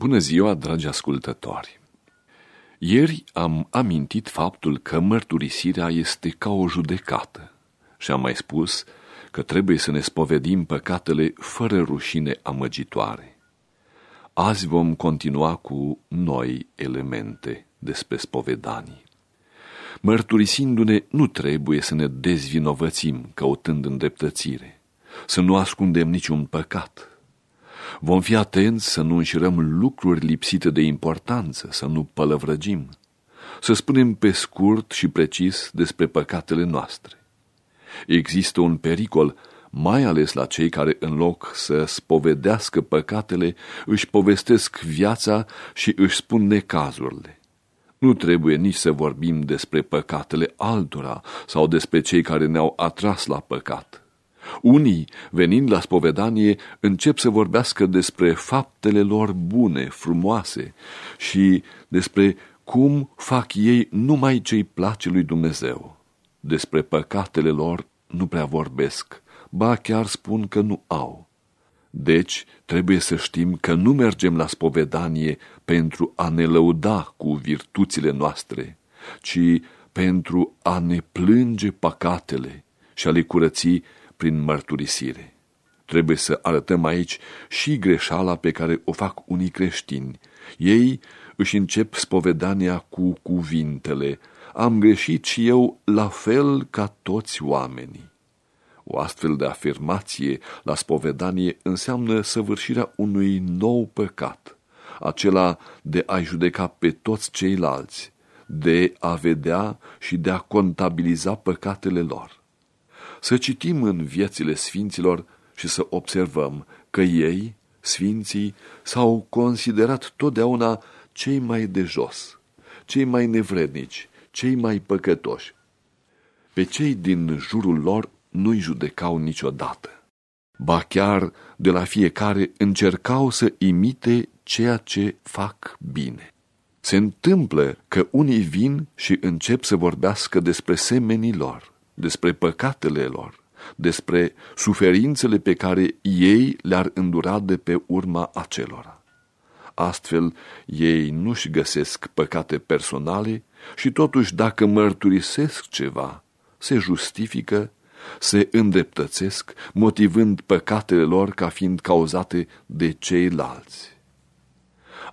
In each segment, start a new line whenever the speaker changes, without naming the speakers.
Bună ziua, dragi ascultători! Ieri am amintit faptul că mărturisirea este ca o judecată și am mai spus că trebuie să ne spovedim păcatele fără rușine amăgitoare. Azi vom continua cu noi elemente despre spovedanii. Mărturisindu-ne, nu trebuie să ne dezvinovățim căutând îndreptățire, să nu ascundem niciun păcat – Vom fi atenți să nu înșirăm lucruri lipsite de importanță, să nu pălăvrăgim, să spunem pe scurt și precis despre păcatele noastre. Există un pericol, mai ales la cei care în loc să spovedească păcatele, își povestesc viața și își spun necazurile. Nu trebuie nici să vorbim despre păcatele altora sau despre cei care ne-au atras la păcat. Unii, venind la spovedanie, încep să vorbească despre faptele lor bune, frumoase și despre cum fac ei numai ce-i place lui Dumnezeu. Despre păcatele lor nu prea vorbesc, ba chiar spun că nu au. Deci, trebuie să știm că nu mergem la spovedanie pentru a ne lăuda cu virtuțile noastre, ci pentru a ne plânge păcatele și a le curăți prin mărturisire. Trebuie să arătăm aici și greșeala pe care o fac unii creștini. Ei își încep spovedania cu cuvintele, am greșit și eu la fel ca toți oamenii. O astfel de afirmație la spovedanie înseamnă săvârșirea unui nou păcat, acela de a judeca pe toți ceilalți, de a vedea și de a contabiliza păcatele lor să citim în viețile sfinților și să observăm că ei, sfinții, s-au considerat totdeauna cei mai de jos, cei mai nevrednici, cei mai păcătoși. Pe cei din jurul lor nu-i judecau niciodată. Ba chiar de la fiecare încercau să imite ceea ce fac bine. Se întâmplă că unii vin și încep să vorbească despre semenii lor despre păcatele lor, despre suferințele pe care ei le-ar îndura de pe urma acelora. Astfel, ei nu-și găsesc păcate personale și totuși dacă mărturisesc ceva, se justifică, se îndreptățesc, motivând păcatele lor ca fiind cauzate de ceilalți.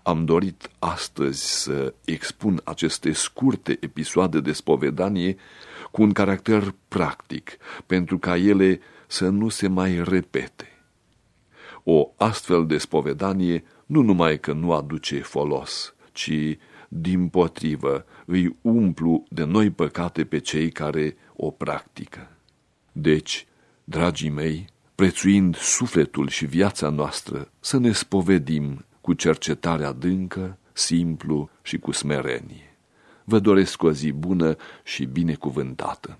Am dorit astăzi să expun aceste scurte episoade de spovedanie cu un caracter practic, pentru ca ele să nu se mai repete. O astfel de spovedanie nu numai că nu aduce folos, ci, din potrivă, îi umplu de noi păcate pe cei care o practică. Deci, dragii mei, prețuind sufletul și viața noastră, să ne spovedim cu cercetare adâncă, simplu și cu smerenie. Vă doresc o zi bună și binecuvântată.